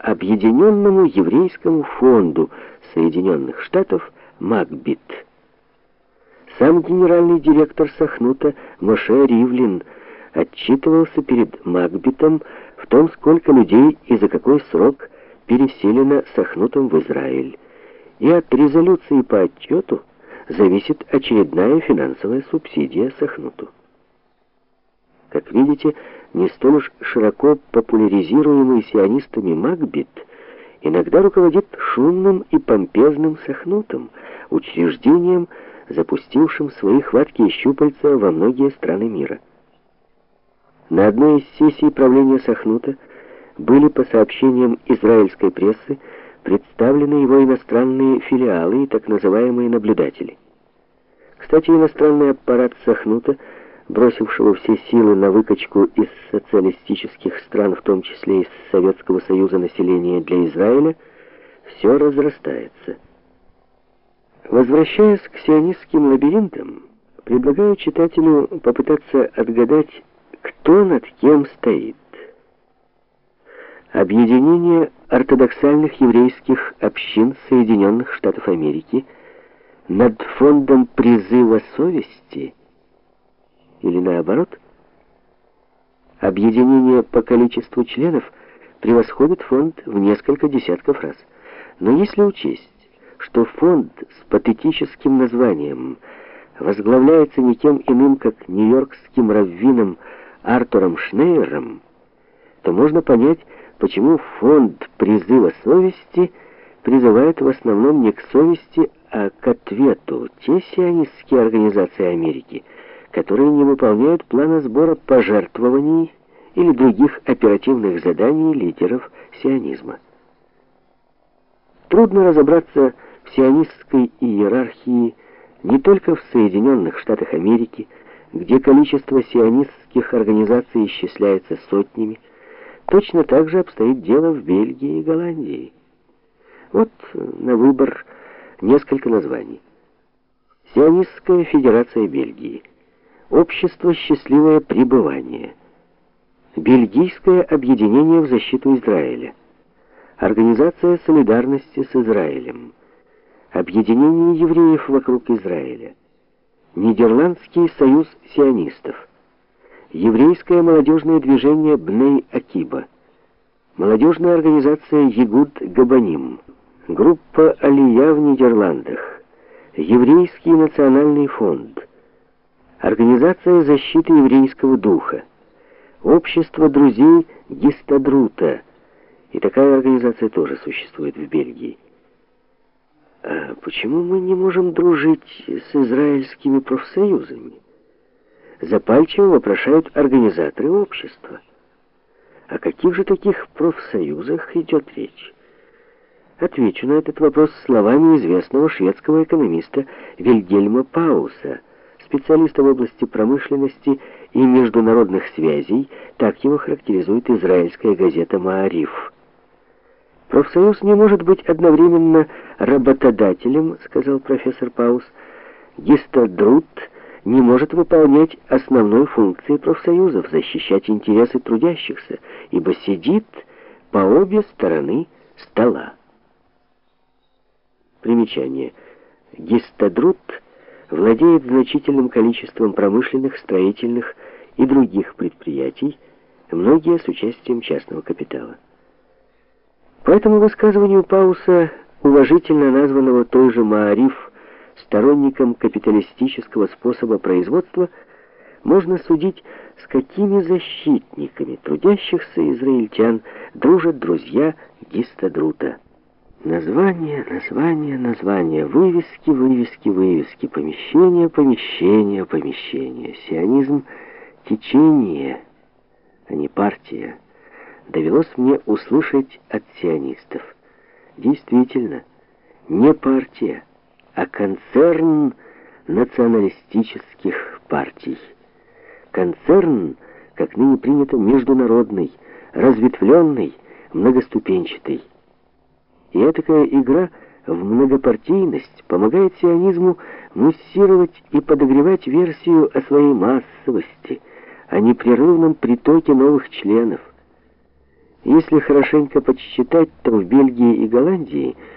Объединенному еврейскому фонду Соединенных Штатов «Макбит». Сам генеральный директор Сахнута Моше Ривлин отчитывался перед Макбитом в том, сколько людей и за какой срок переселено Сахнутом в Израиль. И от резолюции по отчету зависит очередная финансовая субсидия Сахнуту. Как видите, не столь уж широко популяризируемый сионистами Макбит иногда руководит шумным и помпезным Сахнутом, учреждением, запустившим свои хваткие щупальца во многие страны мира. На одной из сессий правления Сахнута были, по сообщениям израильской прессы, представлены его иностранные филиалы и так называемые наблюдатели. Кстати, иностранный аппарат Сахнута – бросившего все силы на выкачку из социалистических стран, в том числе из Советского Союза населения для Израиля, все разрастается. Возвращаясь к сионистским лабиринтам, предлагаю читателю попытаться отгадать, кто над кем стоит. Объединение ортодоксальных еврейских общин Соединенных Штатов Америки над фондом призыва совести – или наоборот? Объединение по количеству членов превосходит фонд в несколько десятков раз. Но если учесть, что фонд с патетическим названием возглавляется никем иным, как нью-йоркским раввином Артуром Шнейером, то можно понять, почему фонд призыва совести призывает в основном не к совести, а к ответу те сионистские организации Америки – которые не выполняют плана сбора пожертвований или других оперативных заданий лидеров сионизма. Трудно разобраться в сионистской иерархии не только в Соединенных Штатах Америки, где количество сионистских организаций исчисляется сотнями, точно так же обстоит дело в Бельгии и Голландии. Вот на выбор несколько названий. Сионистская федерация Бельгии – Общество «Счастливое пребывание», Бельгийское объединение в защиту Израиля, Организация солидарности с Израилем, Объединение евреев вокруг Израиля, Нидерландский союз сионистов, Еврейское молодежное движение Бней Акиба, Молодежная организация Егуд Габаним, Группа Алия в Нидерландах, Еврейский национальный фонд, Организация защиты еврейского духа, Общество друзей Гистадрута, и такая организация тоже существует в Бельгии. А почему мы не можем дружить с израильскими профсоюзами? Запальчиво вопрошают организаторы общества. О каких же таких профсоюзах идет речь? Отвечу на этот вопрос словами известного шведского экономиста Вильгельма Пауса – специалиста в области промышленности и международных связей, так его характеризует израильская газета «Маариф». «Профсоюз не может быть одновременно работодателем», — сказал профессор Паус. «Гистадрут не может выполнять основной функции профсоюзов — защищать интересы трудящихся, ибо сидит по обе стороны стола». Примечание. Гистадрут — владеет значительным количеством промышленных, строительных и других предприятий, многие с участием частного капитала. По этому высказыванию Пауса, уважительно названного той же Маариф сторонником капиталистического способа производства, можно судить, с какими защитниками трудящихся израильтян дружат друзья Гистадрута. Название, название, название, вывески, вывески, вывески, помещение, помещение, помещение. Сионизм — течение, а не партия. Довелось мне услышать от сионистов. Действительно, не партия, а концерн националистических партий. Концерн, как ныне принято, международный, разветвленный, многоступенчатый. И этакая игра в многопартийность помогает сионизму муссировать и подогревать версию о своей массовости, о непрерывном притоке новых членов. Если хорошенько подсчитать, то в Бельгии и Голландии